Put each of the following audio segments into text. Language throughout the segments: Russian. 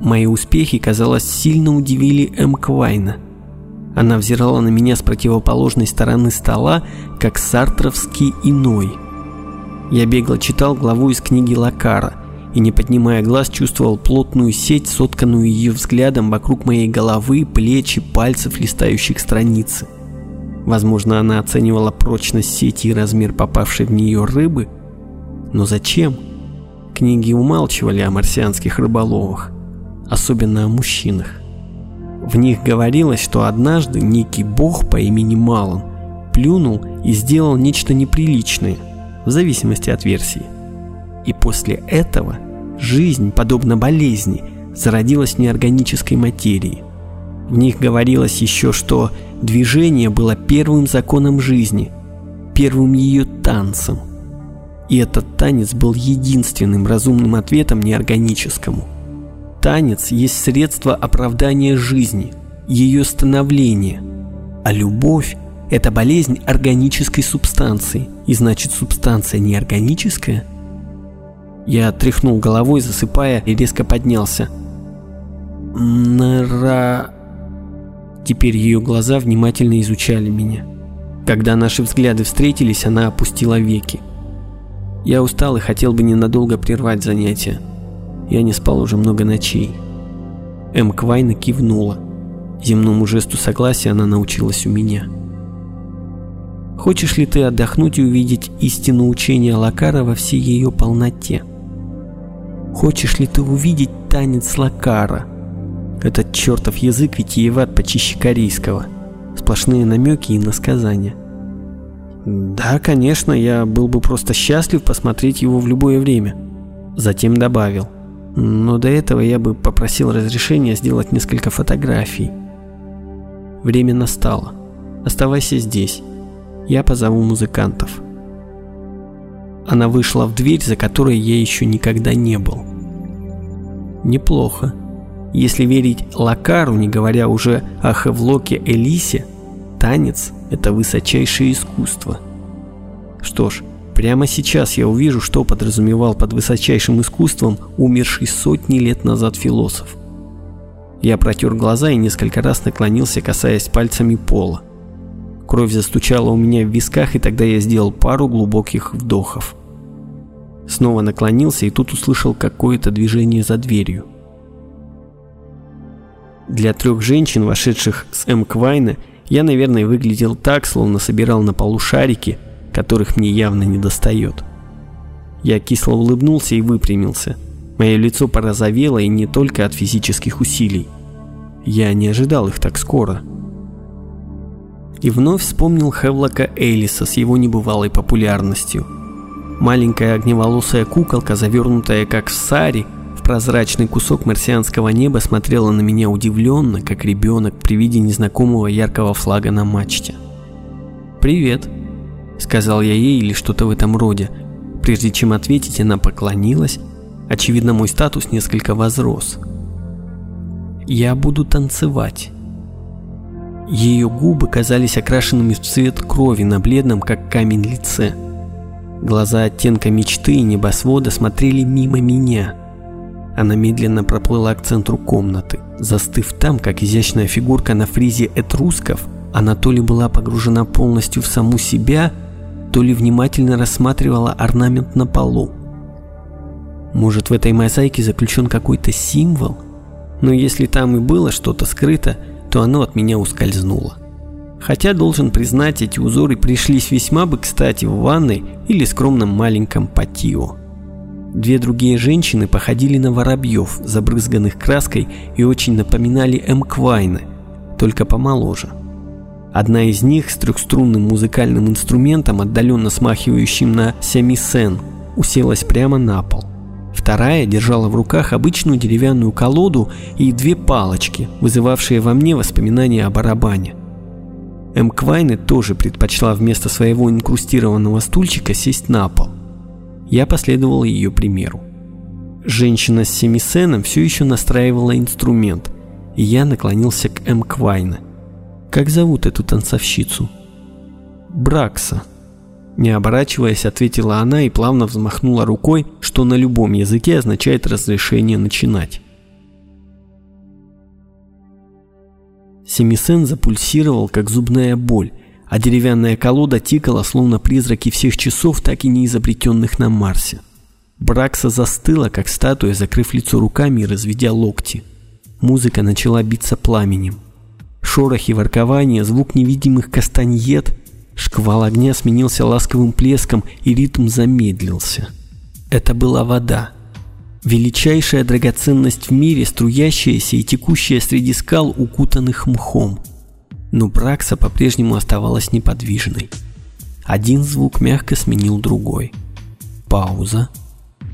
Мои успехи, казалось, сильно удивили М. Квайна. Она взирала на меня с противоположной стороны стола, как сартровский иной. Я бегло читал главу из книги Лакара и, не поднимая глаз, чувствовал плотную сеть, сотканную ее взглядом вокруг моей головы, плеч и пальцев, листающих страницы. Возможно, она оценивала прочность сети и размер попавшей в нее рыбы. Но зачем? Книги умалчивали о марсианских рыболовах, особенно о мужчинах. В них говорилось, что однажды некий бог по имени Малон плюнул и сделал нечто неприличное, в зависимости от версии. И после этого жизнь, подобно болезни, зародилась неорганической материи. В них говорилось еще, что движение было первым законом жизни, первым ее танцем. И этот танец был единственным разумным ответом неорганическому – Танец есть средство оправдания жизни, ее становления. А любовь – это болезнь органической субстанции. И значит, субстанция неорганическая? Я тряхнул головой, засыпая, и резко поднялся. Нара... Теперь ее глаза внимательно изучали меня. Когда наши взгляды встретились, она опустила веки. Я устал и хотел бы ненадолго прервать занятие. Я не спал уже много ночей. М. Квайна кивнула. Земному жесту согласия она научилась у меня. Хочешь ли ты отдохнуть и увидеть истину учения Лакара во всей ее полноте? Хочешь ли ты увидеть танец Лакара? Этот чертов язык витиеват почище корейского. Сплошные намеки и насказания. Да, конечно, я был бы просто счастлив посмотреть его в любое время. Затем добавил. Но до этого я бы попросил разрешения сделать несколько фотографий. Время настало. Оставайся здесь. Я позову музыкантов. Она вышла в дверь, за которой я еще никогда не был. Неплохо. Если верить Лакару, не говоря уже о Хевлоке Элисе, танец – это высочайшее искусство. Что ж, Прямо сейчас я увижу, что подразумевал под высочайшим искусством умерший сотни лет назад философ. Я протер глаза и несколько раз наклонился, касаясь пальцами пола. Кровь застучала у меня в висках, и тогда я сделал пару глубоких вдохов. Снова наклонился и тут услышал какое-то движение за дверью. Для трех женщин, вошедших с М. Квайна, я, наверное, выглядел так, словно собирал на полу шарики, которых мне явно не достает. Я кисло улыбнулся и выпрямился. Мое лицо порозовело и не только от физических усилий. Я не ожидал их так скоро. И вновь вспомнил Хевлока Элиса с его небывалой популярностью. Маленькая огневолосая куколка, завернутая как в сари, в прозрачный кусок марсианского неба смотрела на меня удивленно, как ребенок при виде незнакомого яркого флага на мачте. «Привет», Сказал я ей или что-то в этом роде. Прежде чем ответить, она поклонилась. Очевидно, мой статус несколько возрос. «Я буду танцевать». Ее губы казались окрашенными в цвет крови на бледном, как камень, лице. Глаза оттенка мечты и небосвода смотрели мимо меня. Она медленно проплыла к центру комнаты, застыв там, как изящная фигурка на фризе этрусков, она то ли была погружена полностью в саму себя, то ли внимательно рассматривала орнамент на полу. Может, в этой мозаике заключен какой-то символ? Но если там и было что-то скрыто, то оно от меня ускользнуло. Хотя, должен признать, эти узоры пришлись весьма бы кстати в ванной или скромном маленьком патио. Две другие женщины походили на воробьев, забрызганных краской и очень напоминали М. Квайна, только помоложе. Одна из них с трехструнным музыкальным инструментом, отдаленно смахивающим на сямисен, уселась прямо на пол. Вторая держала в руках обычную деревянную колоду и две палочки, вызывавшие во мне воспоминания о барабане. М. Квайне тоже предпочла вместо своего инкрустированного стульчика сесть на пол. Я последовал ее примеру. Женщина с семисеном все еще настраивала инструмент, и я наклонился к М. Квайне. Как зовут эту танцовщицу? Бракса. Не оборачиваясь, ответила она и плавно взмахнула рукой, что на любом языке означает разрешение начинать. Семисен запульсировал, как зубная боль, а деревянная колода тикала, словно призраки всех часов, так и не изобретенных на Марсе. Бракса застыла, как статуя, закрыв лицо руками и разведя локти. Музыка начала биться пламенем. Шорохи, воркования, звук невидимых кастаньет, шквал огня сменился ласковым плеском, и ритм замедлился. Это была вода. Величайшая драгоценность в мире, струящаяся и текущая среди скал, укутанных мхом. Но Бракса по-прежнему оставалась неподвижной. Один звук мягко сменил другой. Пауза.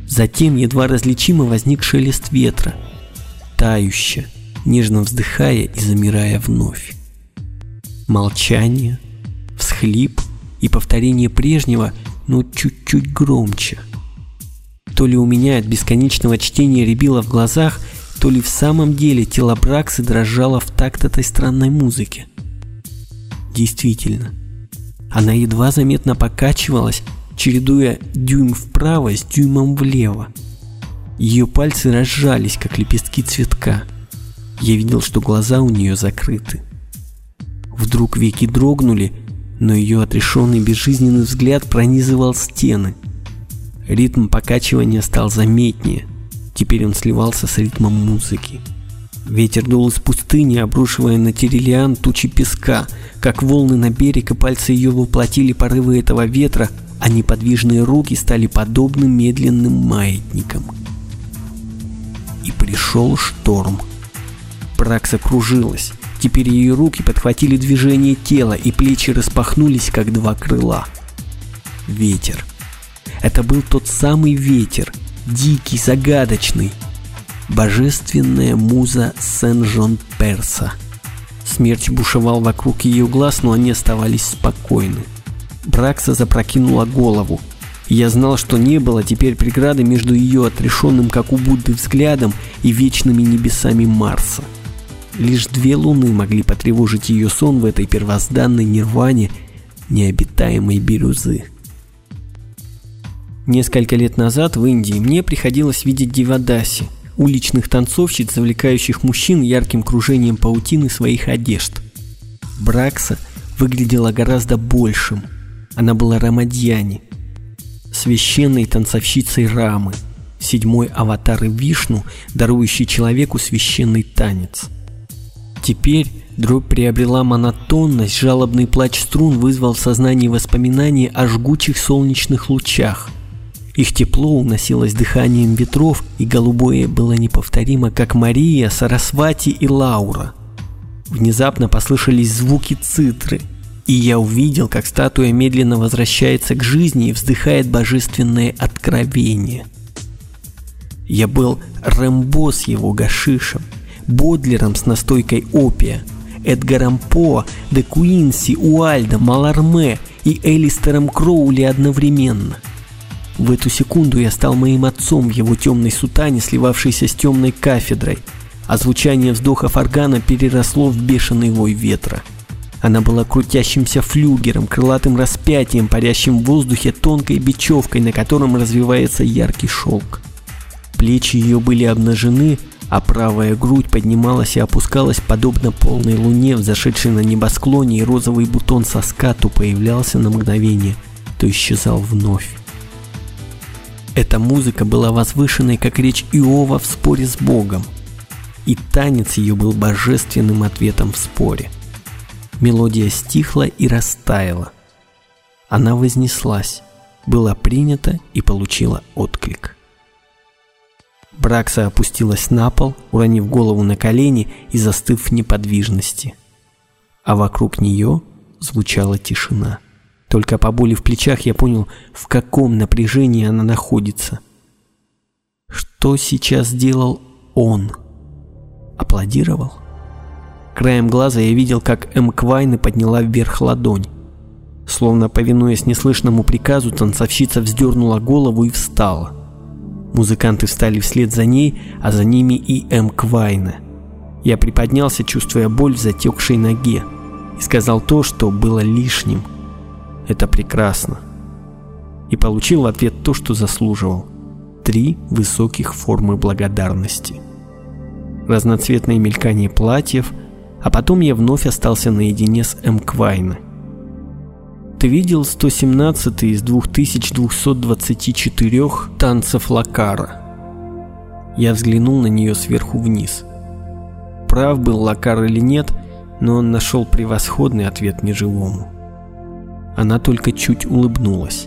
Затем едва различимо возник шелест ветра. Тающе, нежно вздыхая и замирая вновь. Молчание, всхлип и повторение прежнего, но чуть-чуть громче – то ли у меня от бесконечного чтения рябило в глазах, то ли в самом деле тело Браксы дрожало в такт этой странной музыки. Действительно, она едва заметно покачивалась, чередуя дюйм вправо с дюймом влево. Ее пальцы разжались, как лепестки цветка. Я видел, что глаза у нее закрыты. Вдруг веки дрогнули, но ее отрешенный безжизненный взгляд пронизывал стены – Ритм покачивания стал заметнее. Теперь он сливался с ритмом музыки. Ветер дул из пустыни, обрушивая на Терелиан тучи песка. Как волны на берег, и пальцы ее воплотили порывы этого ветра, а неподвижные руки стали подобны медленным маятникам. И пришел шторм. Пракса кружилась. Теперь ее руки подхватили движение тела, и плечи распахнулись, как два крыла. Ветер. Это был тот самый ветер, дикий, загадочный. Божественная муза Сен-Жон-Перса. Смерч бушевал вокруг ее глаз, но они оставались спокойны. Бракса запрокинула голову. Я знал, что не было теперь преграды между ее отрешенным, как у Будды, взглядом и вечными небесами Марса. Лишь две луны могли потревожить ее сон в этой первозданной нирване необитаемой бирюзы. Несколько лет назад в Индии мне приходилось видеть дивадаси, уличных танцовщиц, завлекающих мужчин ярким кружением паутины своих одежд. Бракса выглядела гораздо большим. Она была Рамадьяни, священной танцовщицей Рамы, седьмой аватары Вишну, дарующий человеку священный танец. Теперь дробь приобрела монотонность, жалобный плач струн вызвал в сознании воспоминания о жгучих солнечных лучах – их тепло уносилось дыханием ветров, и голубое было неповторимо, как Мария, Сарасвати и Лаура. Внезапно послышались звуки цитры, и я увидел, как статуя медленно возвращается к жизни и вздыхает божественное откровение. Я был Рэмбо с его гашишем, Бодлером с настойкой опия, Эдгаром По, Де Куинси, Уальдо, Маларме и Элистером Кроули одновременно – в эту секунду я стал моим отцом в его темной сутане, сливавшейся с темной кафедрой, а звучание вздохов органа переросло в бешеный вой ветра. Она была крутящимся флюгером, крылатым распятием, парящим в воздухе тонкой бечевкой, на котором развивается яркий шелк. Плечи ее были обнажены, а правая грудь поднималась и опускалась подобно полной луне, взошедшей на небосклоне, и розовый бутон соска то появлялся на мгновение, то исчезал вновь. Эта музыка была возвышенной, как речь Иова в споре с Богом. И танец ее был божественным ответом в споре. Мелодия стихла и растаяла. Она вознеслась, была принята и получила отклик. Бракса опустилась на пол, уронив голову на колени и застыв в неподвижности. А вокруг нее звучала тишина. Только по боли в плечах я понял, в каком напряжении она находится. Что сейчас сделал он? Аплодировал? Краем глаза я видел, как М. Квайны подняла вверх ладонь. Словно повинуясь неслышному приказу, танцовщица вздернула голову и встала. Музыканты встали вслед за ней, а за ними и М. Квайна. Я приподнялся, чувствуя боль в затекшей ноге, и сказал то, что было лишним – это прекрасно. И получил в ответ то, что заслуживал. Три высоких формы благодарности. Разноцветное мелькание платьев, А потом я вновь остался наедине с М. Квайна. Ты видел 117 из 2224 танцев Лакара? Я взглянул на нее сверху вниз. Прав был Лакар или нет, но он нашел превосходный ответ неживому. Она только чуть улыбнулась.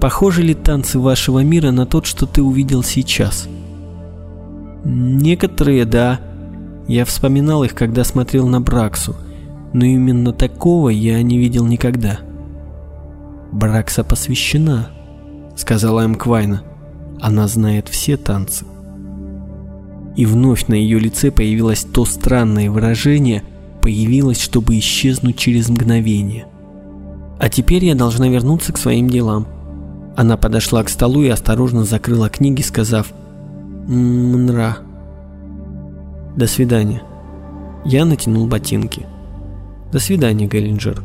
Похожи ли танцы вашего мира на тот, что ты увидел сейчас? Некоторые, да. Я вспоминал их, когда смотрел на Браксу, но именно такого я не видел никогда. Бракса посвящена, сказала М. Квайна. Она знает все танцы. И вновь на ее лице появилось то странное выражение, появилось, чтобы исчезнуть через мгновение. А теперь я должна вернуться к своим делам. Она подошла к столу и осторожно закрыла книги, сказав «Мнра». «До свидания». Я натянул ботинки. «До свидания, Геллинджер».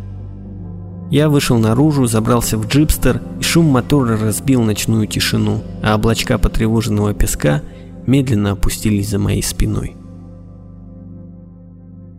Я вышел наружу, забрался в джипстер, и шум мотора разбил ночную тишину, а облачка потревоженного песка медленно опустились за моей спиной.